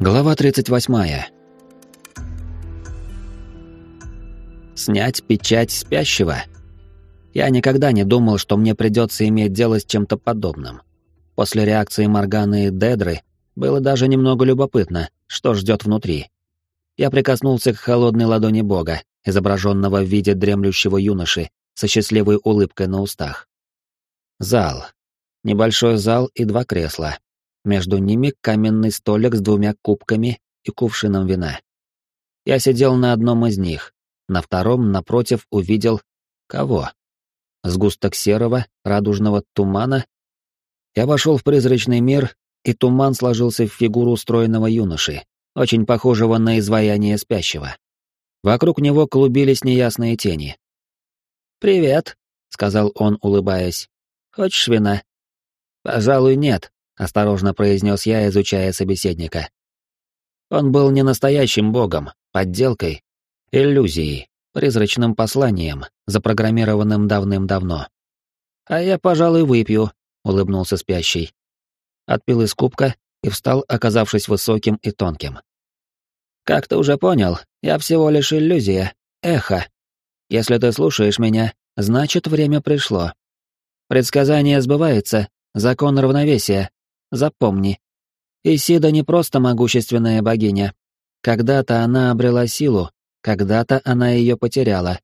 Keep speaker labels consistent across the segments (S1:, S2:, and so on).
S1: Глава 38. Снять печать спящего? Я никогда не думал, что мне придется иметь дело с чем-то подобным. После реакции Морганы и Дедры было даже немного любопытно, что ждет внутри. Я прикоснулся к холодной ладони бога, изображенного в виде дремлющего юноши со счастливой улыбкой на устах. Зал. Небольшой зал и два кресла. Между ними каменный столик с двумя кубками и кувшином вина. Я сидел на одном из них, на втором, напротив, увидел... кого? Сгусток серого, радужного тумана. Я вошел в призрачный мир, и туман сложился в фигуру устроенного юноши, очень похожего на изваяние спящего. Вокруг него клубились неясные тени. «Привет», — сказал он, улыбаясь. «Хочешь вина?» «Пожалуй, нет», осторожно произнес я, изучая собеседника. Он был не настоящим богом, подделкой, иллюзией, призрачным посланием, запрограммированным давным-давно. А я, пожалуй, выпью, улыбнулся спящий. Отпил из кубка и встал, оказавшись высоким и тонким. Как ты уже понял, я всего лишь иллюзия, эхо. Если ты слушаешь меня, значит, время пришло. Предсказание сбывается, закон равновесия, Запомни. Исида не просто могущественная богиня. Когда-то она обрела силу, когда-то она ее потеряла.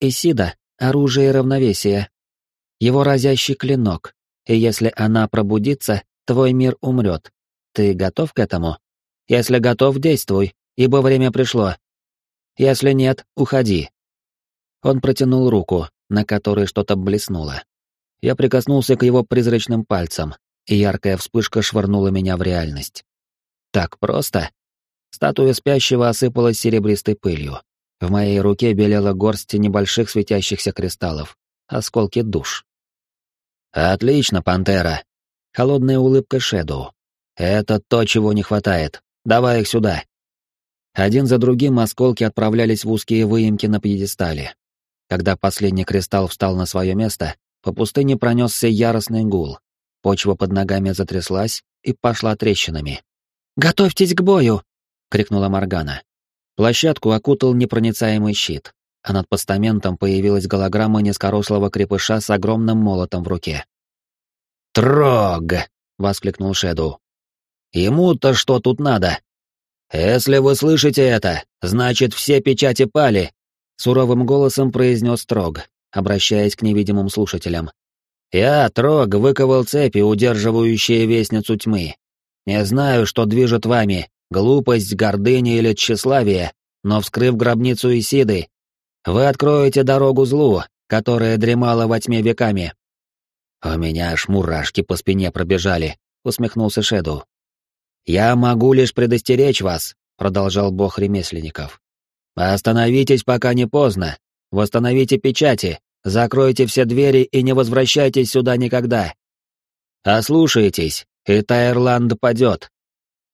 S1: Исида — оружие равновесия. Его разящий клинок, и если она пробудится, твой мир умрет. Ты готов к этому? Если готов, действуй, ибо время пришло. Если нет, уходи. Он протянул руку, на которой что-то блеснуло. Я прикоснулся к его призрачным пальцам, и яркая вспышка швырнула меня в реальность. Так просто? Статуя спящего осыпалась серебристой пылью. В моей руке белела горсть небольших светящихся кристаллов, осколки душ. «Отлично, пантера!» Холодная улыбка Шэдоу. «Это то, чего не хватает. Давай их сюда!» Один за другим осколки отправлялись в узкие выемки на пьедестале. Когда последний кристалл встал на свое место, по пустыне пронесся яростный гул, Почва под ногами затряслась и пошла трещинами. «Готовьтесь к бою!» — крикнула Моргана. Площадку окутал непроницаемый щит, а над постаментом появилась голограмма низкорослого крепыша с огромным молотом в руке. «Трог!» — воскликнул Шэдоу. «Ему-то что тут надо?» «Если вы слышите это, значит, все печати пали!» — суровым голосом произнес Трог, обращаясь к невидимым слушателям. Я, Трог, выковал цепи, удерживающие вестницу тьмы. Не знаю, что движет вами, глупость, гордыня или тщеславие, но, вскрыв гробницу Исиды, вы откроете дорогу злу, которая дремала во тьме веками. У меня аж мурашки по спине пробежали, усмехнулся Шеду. Я могу лишь предостеречь вас, продолжал бог ремесленников. Остановитесь, пока не поздно. Восстановите печати, Закройте все двери и не возвращайтесь сюда никогда. Ослушайтесь, и Тайрланд падет.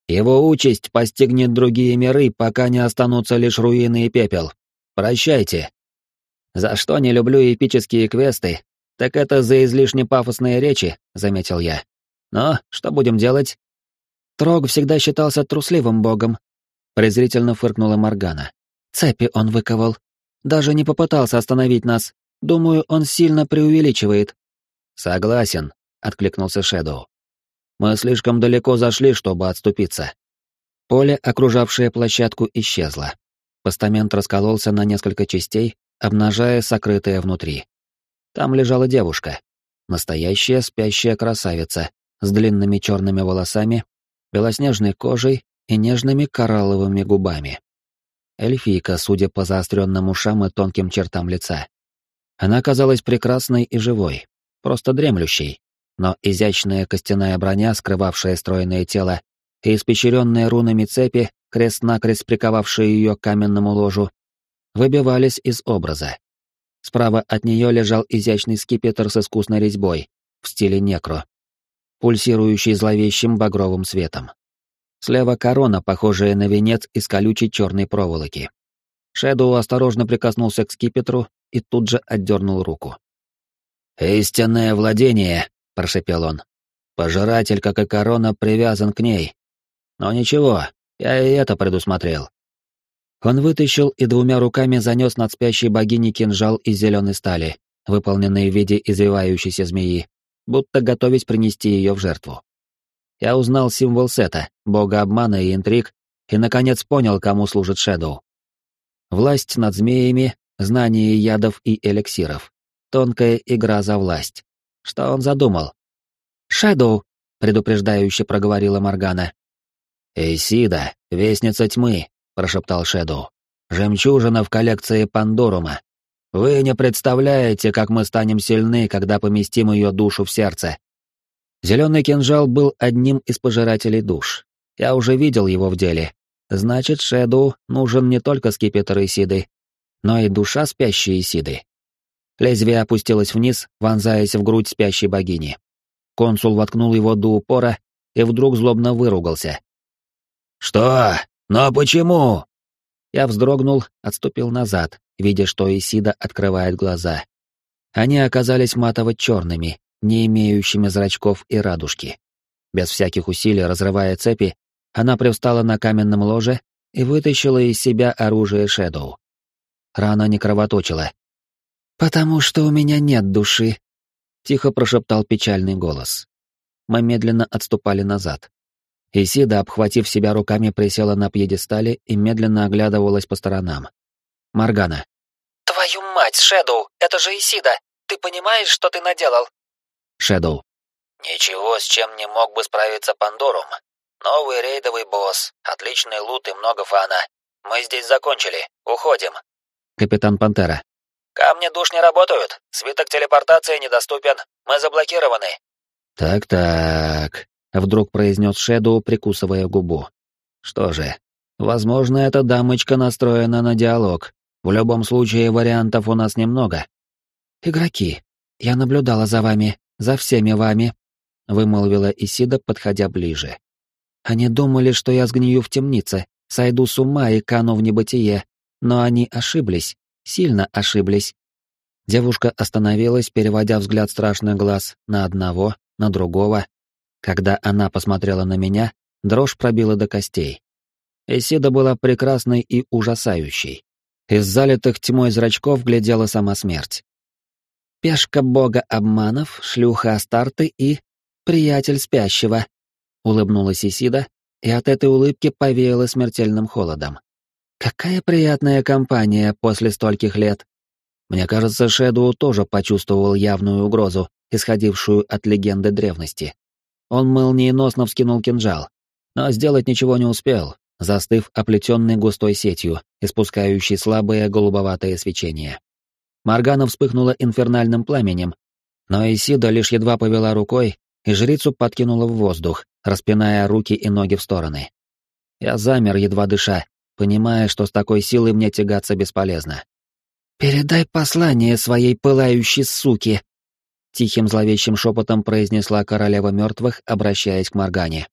S1: Его участь постигнет другие миры, пока не останутся лишь руины и пепел. Прощайте. За что не люблю эпические квесты, так это за излишне пафосные речи, заметил я. Но что будем делать? Трог всегда считался трусливым богом, презрительно фыркнула Моргана. Цепи он выковал. Даже не попытался остановить нас. Думаю, он сильно преувеличивает. Согласен, откликнулся Шэдоу. Мы слишком далеко зашли, чтобы отступиться. Поле, окружавшее площадку, исчезло. Постамент раскололся на несколько частей, обнажая сокрытое внутри. Там лежала девушка. Настоящая спящая красавица с длинными черными волосами, белоснежной кожей и нежными коралловыми губами. Эльфийка, судя по заостренным ушам и тонким чертам лица. Она казалась прекрасной и живой, просто дремлющей, но изящная костяная броня, скрывавшая стройное тело, и испещренные рунами цепи, крест-накрест приковавшие ее к каменному ложу, выбивались из образа. Справа от нее лежал изящный скипетр с искусной резьбой, в стиле некро, пульсирующий зловещим багровым светом. Слева корона, похожая на венец из колючей черной проволоки. Шэдоу осторожно прикоснулся к скипетру и тут же отдернул руку. «Истинное владение», — прошепел он. «Пожиратель, как и корона, привязан к ней. Но ничего, Я и это предусмотрел. Он вытащил и двумя руками занес над спящей богиней кинжал из зеленой стали, выполненный в виде извивающейся змеи, будто готовясь принести ее в жертву. Я узнал символ сета, бога обмана и интриг, и, наконец, понял, кому служит Шэдоу. Власть над змеями, знание ядов и эликсиров. Тонкая игра за власть. Что он задумал? «Шэдоу!» — предупреждающе проговорила Моргана. «Эйсида, вестница тьмы», — прошептал Шэдоу. «Жемчужина в коллекции Пандорума. Вы не представляете, как мы станем сильны, когда поместим ее душу в сердце». Зеленый кинжал был одним из пожирателей душ. Я уже видел его в деле. Значит, Шэдоу нужен не только скипетр Исиды, но и душа спящей Исиды. Лезвие опустилось вниз, вонзаясь в грудь спящей богини. Консул воткнул его до упора и вдруг злобно выругался. «Что? Но почему?» Я вздрогнул, отступил назад, видя, что Исида открывает глаза. Они оказались матово-черными, не имеющими зрачков и радужки. Без всяких усилий разрывая цепи, она привстала на каменном ложе и вытащила из себя оружие Шэдоу. Рана не кровоточила. «Потому что у меня нет души», — тихо прошептал печальный голос. Мы медленно отступали назад. Исида, обхватив себя руками, присела на пьедестале и медленно оглядывалась по сторонам. Маргана.
S2: «Твою мать, Шэдоу, это же Исида! Ты понимаешь, что ты наделал?»
S1: Шэдоу.
S2: «Ничего, с чем не мог бы справиться Пандорум. Новый рейдовый босс, отличный лут и много фана. Мы здесь закончили, уходим».
S1: Капитан Пантера.
S2: «Камни душ не работают, свиток телепортации недоступен, мы заблокированы».
S1: «Так-так», — вдруг произнес Шэдоу, прикусывая губу. «Что же, возможно, эта дамочка настроена на диалог. В любом случае, вариантов у нас немного». «Игроки, я наблюдала за вами, за всеми вами», — вымолвила Исида, подходя ближе. «Они думали, что я сгнию в темнице, сойду с ума и кану в небытие, но они ошиблись, сильно ошиблись». Девушка остановилась, переводя взгляд страшных глаз на одного, на другого. Когда она посмотрела на меня, дрожь пробила до костей. Исида была прекрасной и ужасающей. Из залитых тьмой зрачков глядела сама смерть. Пешка бога обманов, шлюха Астарты и приятель спящего. Улыбнулась Исида, и от этой улыбки повеяло смертельным холодом. Какая приятная компания после стольких лет. Мне кажется, Шэдоу тоже почувствовал явную угрозу, исходившую от легенды древности. Он молниеносно вскинул кинжал, но сделать ничего не успел, застыв оплетенный густой сетью, испускающей слабое голубоватое свечение. Маргана вспыхнула инфернальным пламенем, но Исида лишь едва повела рукой, и жрицу подкинула в воздух, распиная руки и ноги в стороны. Я замер, едва дыша, понимая, что с такой силой мне тягаться бесполезно. «Передай послание своей пылающей суке!» Тихим зловещим шепотом произнесла королева мертвых, обращаясь к Маргане.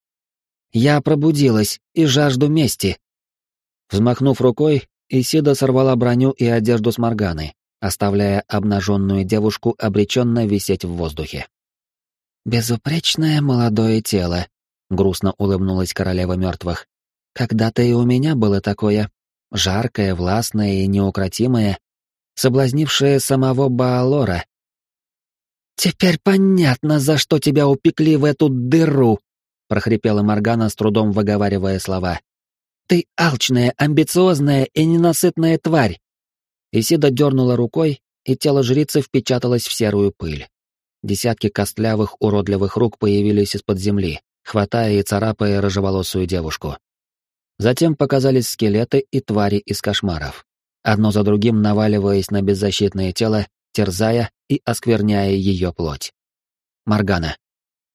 S1: «Я пробудилась и жажду мести!» Взмахнув рукой, Исида сорвала броню и одежду с Морганы, оставляя обнаженную девушку обреченно висеть в воздухе. «Безупречное молодое тело», — грустно улыбнулась королева мертвых. «Когда-то и у меня было такое, жаркое, властное и неукротимое, соблазнившее самого Баалора». «Теперь понятно, за что тебя упекли в эту дыру», — прохрипела Моргана, с трудом выговаривая слова. «Ты алчная, амбициозная и ненасытная тварь. Исида дернула рукой, и тело жрицы впечаталось в серую пыль. Десятки костлявых, уродливых рук появились из-под земли, хватая и царапая рыжеволосую девушку. Затем показались скелеты и твари из кошмаров, одно за другим наваливаясь на беззащитное тело, терзая и оскверняя ее плоть. Маргана.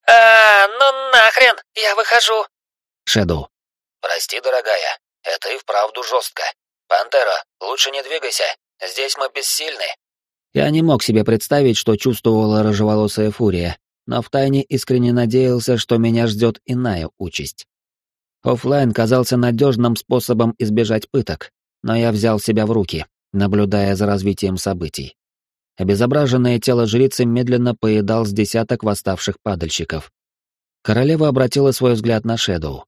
S2: «А, ну нахрен, я выхожу!»
S1: Шэдоу.
S2: «Прости, дорогая, это и вправду жестко. Пантера, лучше не двигайся, Здесь мы бессильны.
S1: Я не мог себе представить, что чувствовала рыжеволосая фурия, но втайне искренне надеялся, что меня ждет иная участь. Оффлайн казался надежным способом избежать пыток, но я взял себя в руки, наблюдая за развитием событий. Обезображенное тело жрицы медленно поедал с десяток восставших падальщиков. Королева обратила свой взгляд на Шэдоу.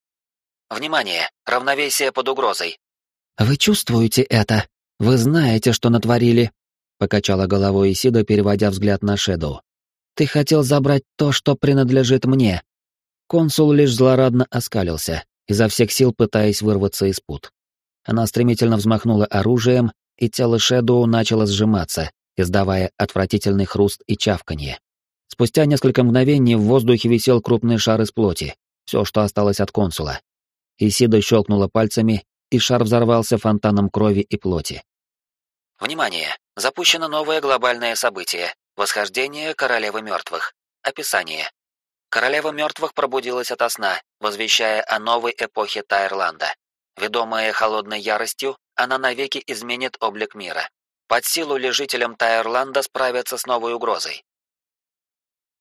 S2: Внимание! Равновесие под угрозой!»
S1: «Вы чувствуете это? Вы знаете, что натворили?» — покачала головой Исида, переводя взгляд на Шэдоу. «Ты хотел забрать то, что принадлежит мне». Консул лишь злорадно оскалился, изо всех сил пытаясь вырваться из пут. Она стремительно взмахнула оружием, и тело Шэдоу начало сжиматься, издавая отвратительный хруст и чавканье. Спустя несколько мгновений в воздухе висел крупный шар из плоти, все, что осталось от консула. Исида щелкнула пальцами, и шар взорвался фонтаном крови и плоти.
S2: Внимание! Запущено новое глобальное событие — восхождение Королевы Мертвых. Описание. Королева Мертвых пробудилась ото сна, возвещая о новой эпохе Тайрланда. Ведомая холодной яростью, она навеки изменит облик мира. Под силу ли жителям Тайрланда справиться с новой угрозой?